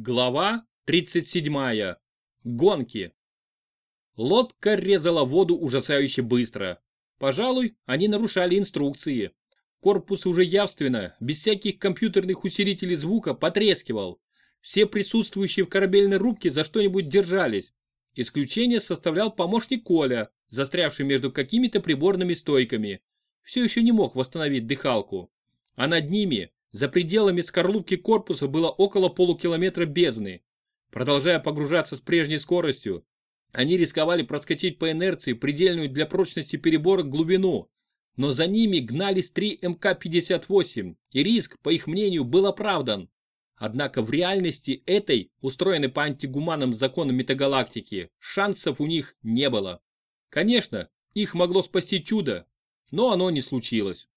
Глава 37. Гонки. Лодка резала воду ужасающе быстро. Пожалуй, они нарушали инструкции. Корпус уже явственно, без всяких компьютерных усилителей звука, потрескивал. Все присутствующие в корабельной рубке за что-нибудь держались. Исключение составлял помощник Коля, застрявший между какими-то приборными стойками. Все еще не мог восстановить дыхалку. А над ними, за пределами скорлупки корпуса было около полукилометра бездны. Продолжая погружаться с прежней скоростью, они рисковали проскочить по инерции предельную для прочности переборок глубину. Но за ними гнались три МК-58, и риск, по их мнению, был оправдан. Однако в реальности этой, устроенной по антигуманным законам метагалактики, шансов у них не было. Конечно, их могло спасти чудо, но оно не случилось.